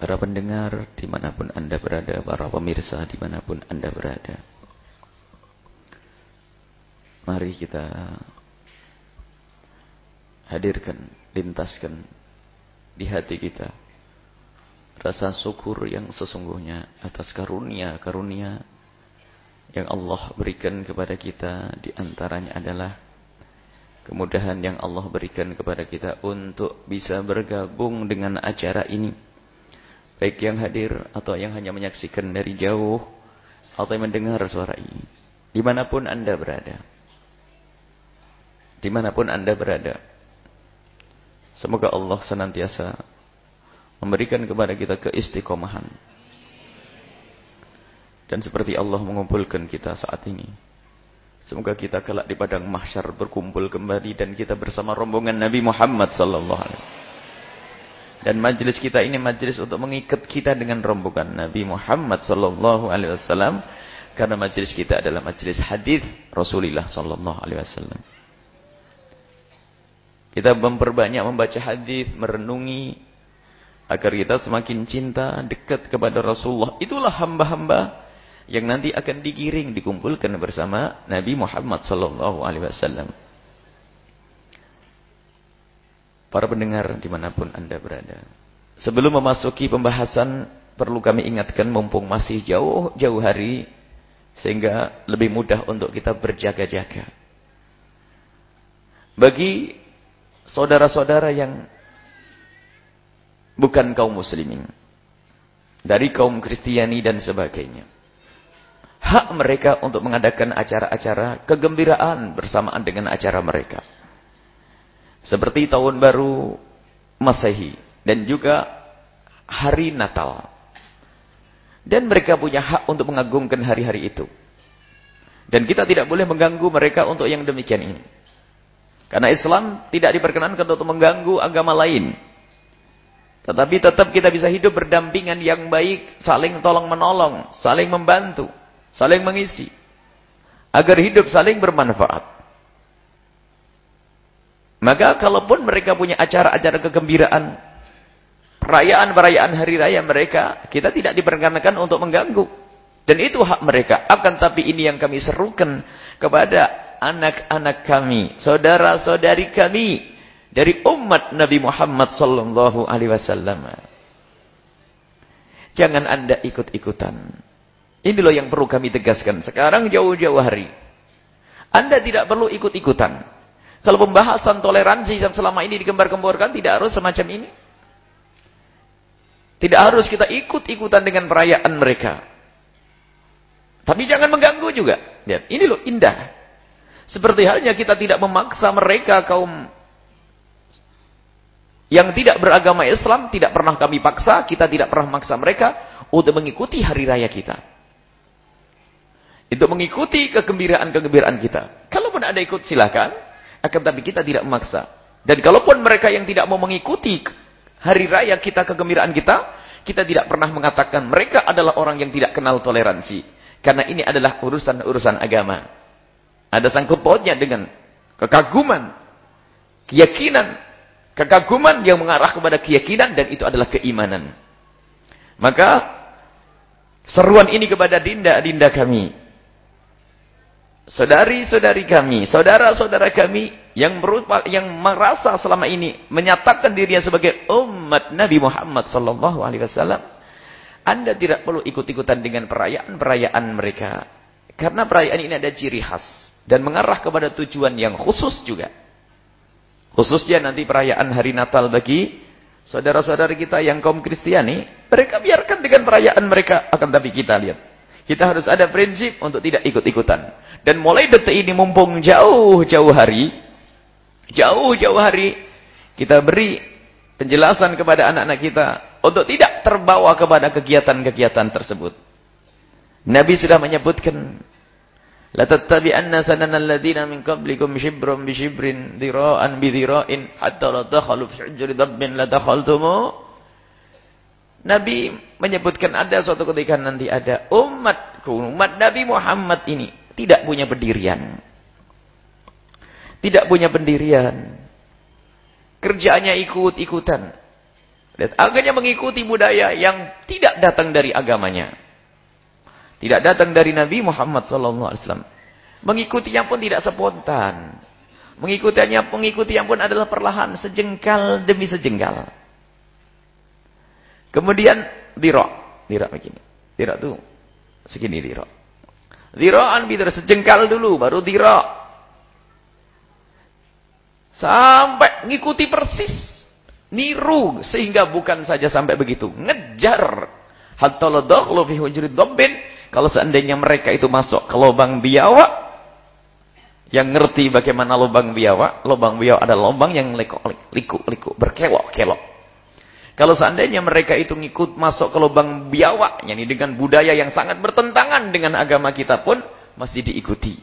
para pendengar di mana pun anda berada, para pemirsa di mana pun anda berada. Mari kita hadirkan, lintaskan di hati kita rasa syukur yang sesungguhnya atas karunia-karunia yang Allah berikan kepada kita di antaranya adalah kemudahan yang Allah berikan kepada kita untuk bisa bergabung dengan acara ini. Baik yang hadir atau yang hanya menyaksikan dari jauh atau yang mendengar suara ini. Di mana pun anda berada. Di mana pun anda berada. Semoga Allah senantiasa memberikan kepada kita keistiqomahan dan seperti Allah mengumpulkan kita saat ini. Semoga kita kelak di padang mahsyar berkumpul kembali dan kita bersama rombongan Nabi Muhammad sallallahu alaihi Dan majlis kita ini majlis untuk mengikat kita dengan rombongan Nabi Muhammad sallallahu alaihi wasallam karena majlis kita adalah majlis hadis Rasulullah sallallahu alaihi wasallam. Kita memperbanyak membaca hadis, merenungi agar kita semakin cinta, dekat kepada Rasulullah. Itulah hamba-hamba yang nanti akan digiring dikumpulkan bersama Nabi Muhammad sallallahu alaihi wasallam. Para pendengar di mana pun anda berada. Sebelum memasuki pembahasan perlu kami ingatkan mumpung masih jauh-jauh hari sehingga lebih mudah untuk kita berjaga-jaga. Bagi saudara-saudara yang bukan kaum muslimin dari kaum Kristiani dan sebagainya hak mereka untuk mengadakan acara-acara kegembiraan bersamaan dengan acara mereka. Seperti tahun baru Masehi dan juga hari Natal. Dan mereka punya hak untuk mengagungkan hari-hari itu. Dan kita tidak boleh mengganggu mereka untuk yang demikian ini. Karena Islam tidak diperkenankan untuk mengganggu agama lain. Tetapi tetap kita bisa hidup berdampingan yang baik, saling tolong menolong, saling membantu. Saling mengisi. Agar hidup saling bermanfaat. Maka kalaupun mereka punya acara-acara kegembiraan, perayaan-perayaan hari raya mereka, kita tidak diperkenankan untuk mengganggu. Dan itu hak mereka. Akan tapi ini yang kami serukan kepada anak-anak kami, saudara-saudari kami dari umat Nabi Muhammad sallallahu alaihi wasallam. Jangan Anda ikut-ikutan. Ini loh yang perlu kami tegaskan. Sekarang jauh-jauh hari. Anda tidak perlu ikut-ikutan. Kalau pembahasan toleransi yang selama ini digembar-gemborkan tidak harus semacam ini. Tidak harus kita ikut-ikutan dengan perayaan mereka. Tapi jangan mengganggu juga. Lihat, ini loh indah. Seperti halnya kita tidak memaksa mereka kaum yang tidak beragama Islam, tidak pernah kami paksa, kita tidak pernah memaksa mereka untuk mengikuti hari raya kita. Itu mengikuti kegembiraan-kegembiraan kita. Kalaupun ada ikut silakan, akan tapi kita tidak memaksa. Dan kalaupun mereka yang tidak mau mengikuti hari raya kita, kegembiraan kita, kita tidak pernah mengatakan mereka adalah orang yang tidak kenal toleransi. Karena ini adalah urusan-urusan agama. Ada sangkut pautnya dengan kekaguman, keyakinan, kekaguman yang mengarah kepada keyakinan dan itu adalah keimanan. Maka seruan ini kepada dinda-dinda kami saudari-saudari kami, saudara-saudara kami yang berupa, yang merasa selama ini menyatakan dirinya sebagai umat Nabi Muhammad sallallahu alaihi wasallam, Anda tidak perlu ikut-ikutan dengan perayaan-perayaan mereka. Karena perayaan ini ada ciri khas dan mengarah kepada tujuan yang khusus juga. Khususnya nanti perayaan hari Natal bagi saudara-saudara kita yang kaum Kristiani, mereka biarkan dengan perayaan mereka akan tapi kita lihat. Kita harus ada prinsip untuk tidak ikut-ikutan. Dan mulai detik ini mumpung jauh-jauh hari, jauh-jauh hari, kita beri penjelasan kepada anak-anak kita untuk tidak terbawa kepada kegiatan-kegiatan tersebut. Nabi sudah menyebutkan, La tattabi'anna sanana alladhina min qablikum shibran bi shibrin dira'an bi dira'in hatta la dakhalu fi la dakhaltumu Nabi menyebutkan ada suatu ketika nanti ada umatku, umat Nabi Muhammad ini tidak punya pendirian. Tidak punya pendirian. Kerjanya ikut-ikutan. Dan akhirnya mengikuti budaya yang tidak datang dari agamanya. Tidak datang dari Nabi Muhammad SAW. Mengikutinya pun tidak spontan. Mengikutinya, pengikutinya pun adalah perlahan, sejengkal demi sejengkal. Kemudian dirok, dirok begini. Dirok tuh segini dirok. Dirokan bidur sejengkal dulu baru dirok. Sampai ngikuti persis. Niru sehingga bukan saja sampai begitu, ngejar. Hatta la dakhlu fi dabbin kalau seandainya mereka itu masuk ke lubang biawak yang ngerti bagaimana lubang biawak, lubang biawak adalah lubang yang liku-liku, berkelok-kelok. Kalau seandainya mereka itu ngikut masuk ke lubang biawak, yakni dengan budaya yang sangat bertentangan dengan agama kita pun masih diikuti.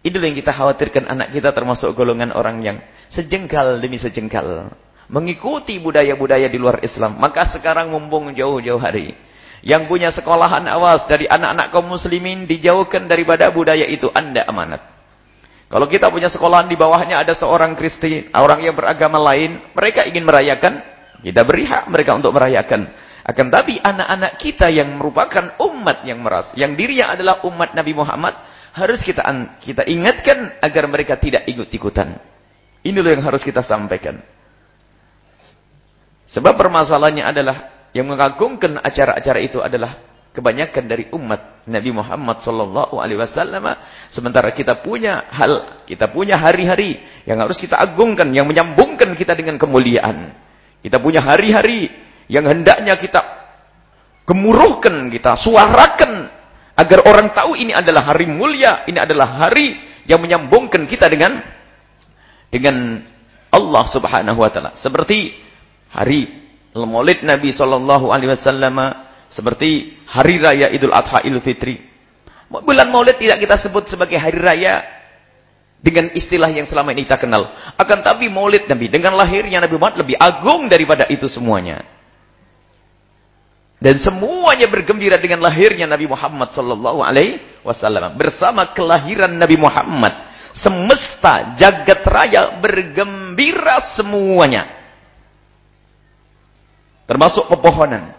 Inilah yang kita khawatirkan anak kita termasuk golongan orang yang sejengkal demi sejengkal. Mengikuti budaya-budaya di luar Islam. Maka sekarang mumpung jauh-jauh hari. Yang punya sekolahan awas dari anak-anak kaum muslimin dijauhkan daripada budaya itu. Anda amanat. Kalau kita punya sekolahan di bawahnya ada seorang Kristen, orang yang beragama lain. Mereka ingin merayakan kita beri hak mereka untuk merayakan. Akan tapi anak-anak kita yang merupakan umat yang meras, yang dirinya adalah umat Nabi Muhammad, harus kita kita ingatkan agar mereka tidak ikut-ikutan. Inilah yang harus kita sampaikan. Sebab permasalahannya adalah yang mengagungkan acara-acara itu adalah kebanyakan dari umat Nabi Muhammad sallallahu alaihi wasallam sementara kita punya hal kita punya hari-hari yang harus kita agungkan yang menyambungkan kita dengan kemuliaan kita punya hari-hari yang hendaknya kita gemuruhkan, kita suarakan agar orang tahu ini adalah hari mulia, ini adalah hari yang menyambungkan kita dengan dengan Allah Subhanahu wa taala. Seperti hari Maulid Nabi sallallahu alaihi wasallam, seperti hari raya Idul Adha Idul Fitri. Bulan Maulid tidak kita sebut sebagai hari raya dengan istilah yang selama ini kita kenal. Akan tapi maulid Nabi dengan lahirnya Nabi Muhammad lebih agung daripada itu semuanya. Dan semuanya bergembira dengan lahirnya Nabi Muhammad sallallahu alaihi wasallam bersama kelahiran Nabi Muhammad. Semesta jagat raya bergembira semuanya. Termasuk pepohonan.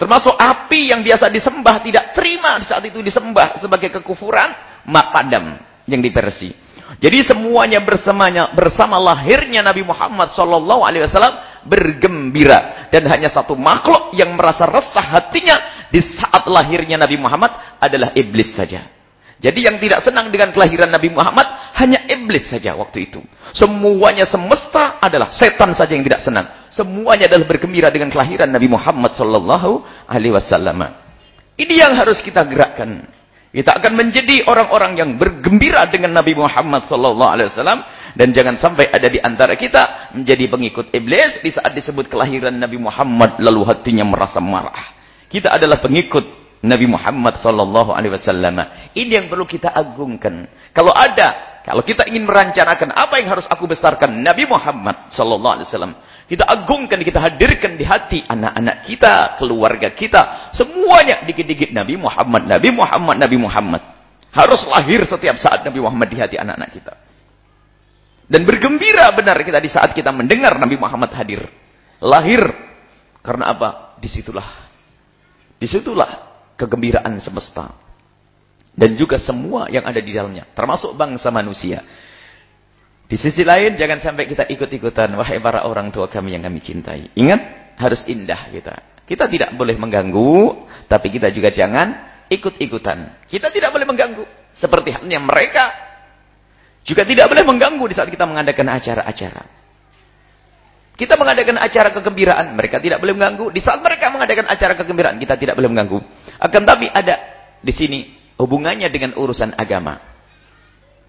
Termasuk api yang biasa disembah tidak terima saat itu disembah sebagai kekufuran padam yang di Persia. Jadi semuanya bersamanya bersama lahirnya Nabi Muhammad sallallahu alaihi wasallam bergembira dan hanya satu makhluk yang merasa resah hatinya di saat lahirnya Nabi Muhammad adalah iblis saja. Jadi yang tidak senang dengan kelahiran Nabi Muhammad hanya iblis saja waktu itu. Semuanya semesta adalah setan saja yang tidak senang. Semuanya adalah bergembira dengan kelahiran Nabi Muhammad sallallahu alaihi wasallam. Ini yang harus kita gerakkan. Kita akan menjadi orang-orang yang bergembira dengan Nabi Muhammad sallallahu alaihi wasallam dan jangan sampai ada di antara kita menjadi pengikut iblis di saat disebut kelahiran Nabi Muhammad lalu hatinya merasa marah. Kita adalah pengikut Nabi Muhammad sallallahu alaihi wasallam. Ini yang perlu kita agungkan. Kalau ada, kalau kita ingin merancangkan apa yang harus aku besarkan Nabi Muhammad sallallahu alaihi wasallam kita agungkan, kita hadirkan di hati anak-anak kita, keluarga kita. Semuanya dikit-dikit Nabi Muhammad, Nabi Muhammad, Nabi Muhammad. Harus lahir setiap saat Nabi Muhammad di hati anak-anak kita. Dan bergembira benar kita di saat kita mendengar Nabi Muhammad hadir. Lahir. Karena apa? Di situlah. Di situlah kegembiraan semesta. Dan juga semua yang ada di dalamnya. Termasuk bangsa manusia. Di sisi lain, jangan sampai kita ikut-ikutan. Wahai para orang tua kami yang kami cintai. Ingat, harus indah kita. Kita tidak boleh mengganggu, tapi kita juga jangan ikut-ikutan. Kita tidak boleh mengganggu. Seperti halnya mereka juga tidak boleh mengganggu di saat kita mengadakan acara-acara. Kita mengadakan acara kegembiraan, mereka tidak boleh mengganggu. Di saat mereka mengadakan acara kegembiraan, kita tidak boleh mengganggu. Akan tapi ada di sini hubungannya dengan urusan agama.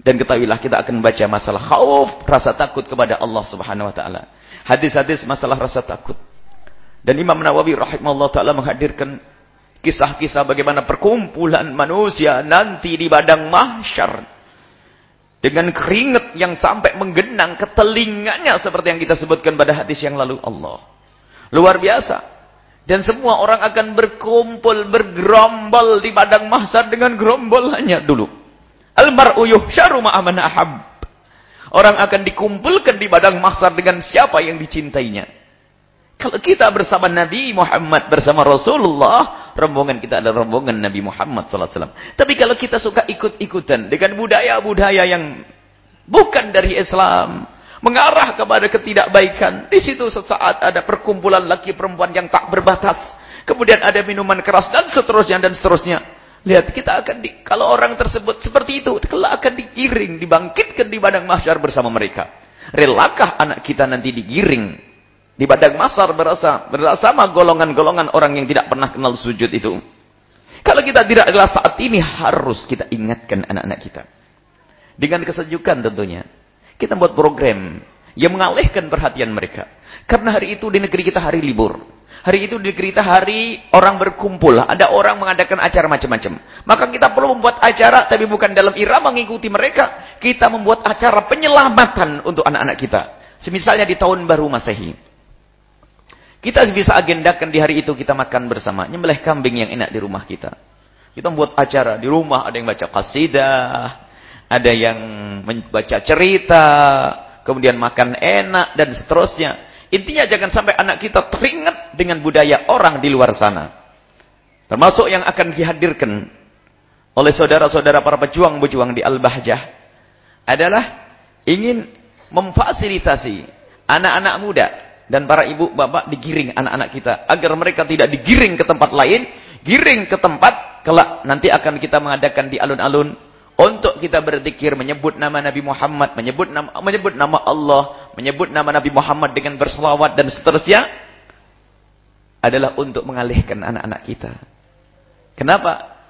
Dan ketahuilah kita akan membaca masalah khauf, rasa takut kepada Allah Subhanahu wa taala. Hadis-hadis masalah rasa takut. Dan Imam Nawawi rahimahullah taala menghadirkan kisah-kisah bagaimana perkumpulan manusia nanti di padang mahsyar dengan keringat yang sampai menggenang ke telinganya seperti yang kita sebutkan pada hadis yang lalu Allah. Luar biasa. Dan semua orang akan berkumpul, bergerombol di padang mahsyar dengan gerombolannya dulu. Al-mar'u yuhsyaru ma'aman ahab. Orang akan dikumpulkan di padang mahsyar dengan siapa yang dicintainya. Kalau kita bersama Nabi Muhammad, bersama Rasulullah, rombongan kita adalah rombongan Nabi Muhammad SAW. Tapi kalau kita suka ikut-ikutan dengan budaya-budaya yang bukan dari Islam, mengarah kepada ketidakbaikan, di situ sesaat ada perkumpulan laki perempuan yang tak berbatas. Kemudian ada minuman keras dan seterusnya dan seterusnya. Lihat, kita akan di, kalau orang tersebut seperti itu, kelak akan digiring, dibangkitkan di padang mahsyar bersama mereka. Relakah anak kita nanti digiring di padang masar berasa bersama golongan-golongan orang yang tidak pernah kenal sujud itu. Kalau kita tidak adalah saat ini harus kita ingatkan anak-anak kita. Dengan kesejukan tentunya. Kita buat program yang mengalihkan perhatian mereka. Karena hari itu di negeri kita hari libur. Hari itu di negeri kita hari orang berkumpul. Ada orang mengadakan acara macam-macam. Maka kita perlu membuat acara tapi bukan dalam irama mengikuti mereka. Kita membuat acara penyelamatan untuk anak-anak kita. Semisalnya di tahun baru Masehi. Kita bisa agendakan di hari itu kita makan bersama. Nyembelih kambing yang enak di rumah kita. Kita membuat acara di rumah. Ada yang baca qasidah. Ada yang membaca cerita. Kemudian makan enak dan seterusnya. Intinya jangan sampai anak kita teringat dengan budaya orang di luar sana. Termasuk yang akan dihadirkan oleh saudara-saudara para pejuang-pejuang di Al-Bahjah. Adalah ingin memfasilitasi anak-anak muda dan para ibu bapak digiring anak-anak kita agar mereka tidak digiring ke tempat lain giring ke tempat kelak nanti akan kita mengadakan di alun-alun untuk kita berzikir menyebut nama Nabi Muhammad menyebut nama menyebut nama Allah menyebut nama Nabi Muhammad dengan berselawat dan seterusnya adalah untuk mengalihkan anak-anak kita kenapa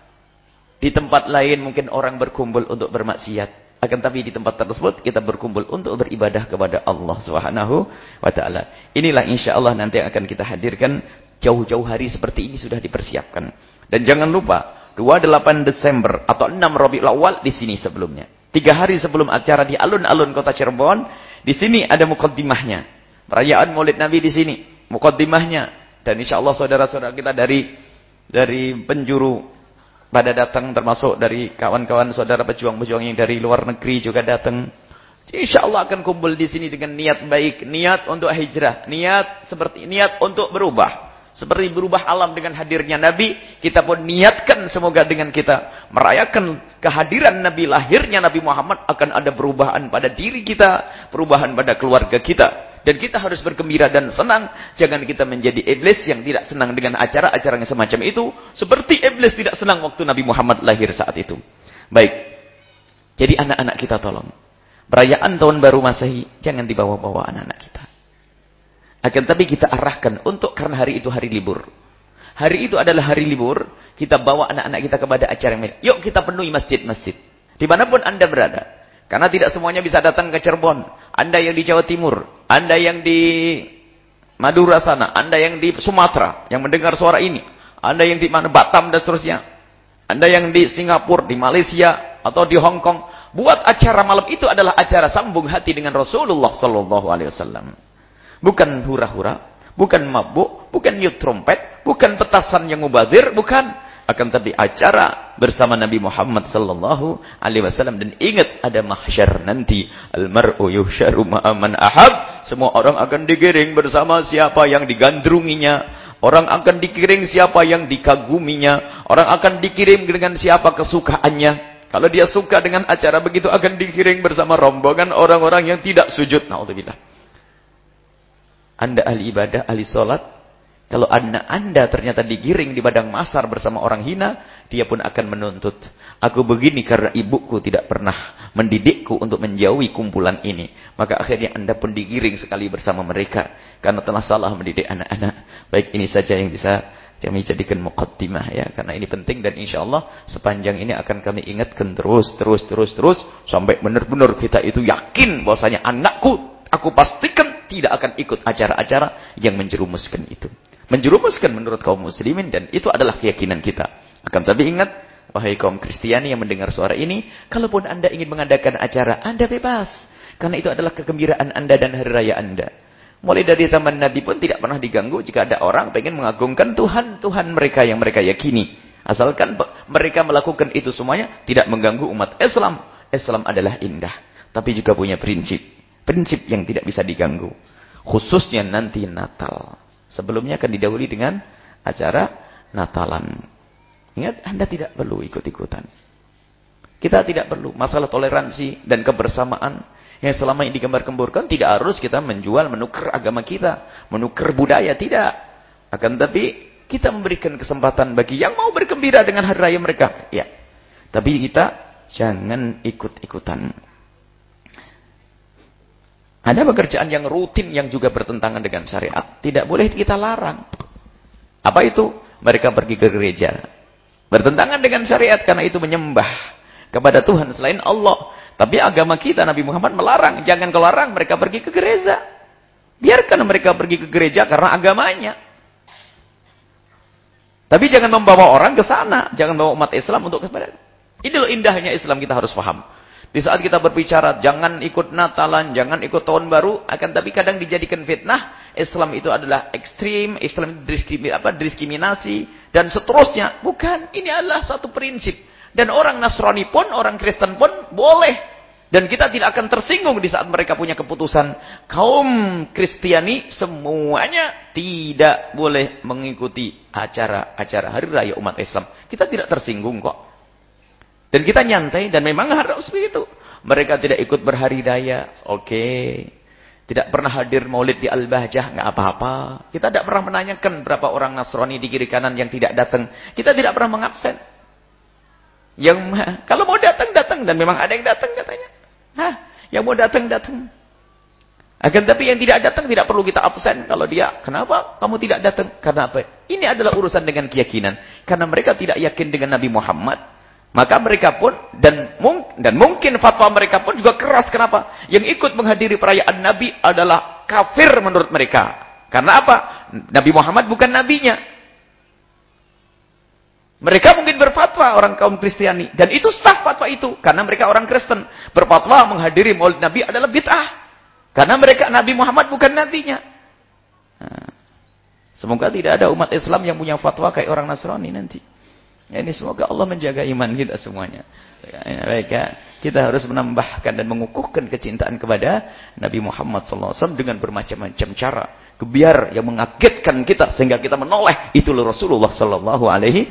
di tempat lain mungkin orang berkumpul untuk bermaksiat akan tapi di tempat tersebut kita berkumpul untuk beribadah kepada Allah Subhanahu wa taala. Inilah insyaallah nanti akan kita hadirkan jauh-jauh hari seperti ini sudah dipersiapkan. Dan jangan lupa 28 Desember atau 6 Rabiul Awal di sini sebelumnya. Tiga hari sebelum acara di alun-alun kota Cirebon, di sini ada mukaddimahnya. Perayaan Maulid Nabi di sini, mukaddimahnya. Dan insyaallah saudara-saudara kita dari dari penjuru pada datang termasuk dari kawan-kawan saudara pejuang-pejuang yang dari luar negeri juga datang. Insya Allah akan kumpul di sini dengan niat baik, niat untuk hijrah, niat seperti niat untuk berubah. Seperti berubah alam dengan hadirnya Nabi, kita pun niatkan semoga dengan kita merayakan kehadiran Nabi, lahirnya Nabi Muhammad akan ada perubahan pada diri kita, perubahan pada keluarga kita. Dan kita harus bergembira dan senang. Jangan kita menjadi iblis yang tidak senang dengan acara-acara yang semacam itu. Seperti iblis tidak senang waktu Nabi Muhammad lahir saat itu. Baik. Jadi anak-anak kita tolong. Perayaan tahun baru Masehi jangan dibawa-bawa anak-anak kita. Akan tapi kita arahkan untuk karena hari itu hari libur. Hari itu adalah hari libur, kita bawa anak-anak kita kepada acara yang Yuk kita penuhi masjid-masjid. Di mana pun anda berada. Karena tidak semuanya bisa datang ke Cirebon. Anda yang di Jawa Timur, Anda yang di Madura sana, Anda yang di Sumatera, yang mendengar suara ini. Anda yang di mana Batam dan seterusnya. Anda yang di Singapura, di Malaysia, atau di Hong Kong. Buat acara malam itu adalah acara sambung hati dengan Rasulullah Sallallahu Alaihi Wasallam. Bukan hura-hura, bukan mabuk, bukan nyut trompet, bukan petasan yang mubadir, bukan. Akan tapi acara bersama Nabi Muhammad sallallahu alaihi wasallam. Dan ingat ada mahsyar nanti. Al mar'u yuhsyaru ma'aman ahab. Semua orang akan digiring bersama siapa yang digandrunginya. Orang akan dikiring siapa yang dikaguminya. Orang akan dikirim dengan siapa kesukaannya. Kalau dia suka dengan acara begitu akan dikiring bersama rombongan orang-orang yang tidak sujud. Naudzubillah anda ahli ibadah ahli salat kalau anak anda ternyata digiring di padang masar bersama orang hina, dia pun akan menuntut. Aku begini karena ibuku tidak pernah mendidikku untuk menjauhi kumpulan ini. Maka akhirnya anda pun digiring sekali bersama mereka. Karena telah salah mendidik anak-anak. Baik ini saja yang bisa kami jadikan muqaddimah ya. Karena ini penting dan insya Allah sepanjang ini akan kami ingatkan terus, terus, terus, terus. Sampai benar-benar kita itu yakin bahwasanya anakku, aku pastikan tidak akan ikut acara-acara yang menjerumuskan itu menjerumuskan menurut kaum muslimin dan itu adalah keyakinan kita. Akan tapi ingat, wahai kaum Kristiani yang mendengar suara ini, kalaupun Anda ingin mengadakan acara, Anda bebas. Karena itu adalah kegembiraan anda dan hari raya anda. Mulai dari zaman Nabi pun tidak pernah diganggu jika ada orang pengen mengagungkan Tuhan-Tuhan mereka yang mereka yakini. Asalkan mereka melakukan itu semuanya tidak mengganggu umat Islam. Islam adalah indah. Tapi juga punya prinsip. Prinsip yang tidak bisa diganggu. Khususnya nanti Natal. Sebelumnya akan didahului dengan acara Natalan. Ingat, Anda tidak perlu ikut-ikutan. Kita tidak perlu. Masalah toleransi dan kebersamaan yang selama ini digambar-gemburkan tidak harus kita menjual, menukar agama kita, menukar budaya, tidak. Akan tapi kita memberikan kesempatan bagi yang mau bergembira dengan hari raya mereka. Ya. Tapi kita jangan ikut-ikutan. Ada pekerjaan yang rutin yang juga bertentangan dengan syariat. Tidak boleh kita larang. Apa itu? Mereka pergi ke gereja. Bertentangan dengan syariat karena itu menyembah kepada Tuhan selain Allah. Tapi agama kita Nabi Muhammad melarang, jangan kelarang mereka pergi ke gereja. Biarkan mereka pergi ke gereja karena agamanya. Tapi jangan membawa orang ke sana, jangan bawa umat Islam untuk ke. Ini loh indahnya Islam kita harus paham. Di saat kita berbicara, jangan ikut Natalan, jangan ikut tahun baru, akan tapi kadang dijadikan fitnah. Islam itu adalah ekstrim, Islam diskriminasi, apa, diskriminasi, dan seterusnya. Bukan, ini adalah satu prinsip. Dan orang Nasrani pun, orang Kristen pun boleh. Dan kita tidak akan tersinggung di saat mereka punya keputusan. Kaum Kristiani semuanya tidak boleh mengikuti acara-acara hari raya umat Islam. Kita tidak tersinggung kok. Dan kita nyantai dan memang harus begitu. Mereka tidak ikut berhari raya. Oke. Okay. Tidak pernah hadir maulid di Al-Bahjah. nggak apa-apa. Kita tidak pernah menanyakan berapa orang Nasrani di kiri kanan yang tidak datang. Kita tidak pernah mengabsen. Yang kalau mau datang datang dan memang ada yang datang katanya. Hah, yang mau datang datang. Akan tapi yang tidak datang tidak perlu kita absen kalau dia. Kenapa kamu tidak datang? Karena apa? Ini adalah urusan dengan keyakinan. Karena mereka tidak yakin dengan Nabi Muhammad. Maka mereka pun dan mung, dan mungkin fatwa mereka pun juga keras. Kenapa? Yang ikut menghadiri perayaan Nabi adalah kafir menurut mereka. Karena apa? Nabi Muhammad bukan nabinya. Mereka mungkin berfatwa orang kaum Kristiani. Dan itu sah fatwa itu. Karena mereka orang Kristen. Berfatwa menghadiri maulid Nabi adalah bid'ah. Karena mereka Nabi Muhammad bukan nabinya. Nah, semoga tidak ada umat Islam yang punya fatwa kayak orang Nasrani nanti. Ya, ini semoga Allah menjaga iman kita semuanya. Ya, baik ya. Kita harus menambahkan dan mengukuhkan kecintaan kepada Nabi Muhammad SAW dengan bermacam-macam cara biar yang mengagetkan kita sehingga kita menoleh itu Rasulullah sallallahu alaihi.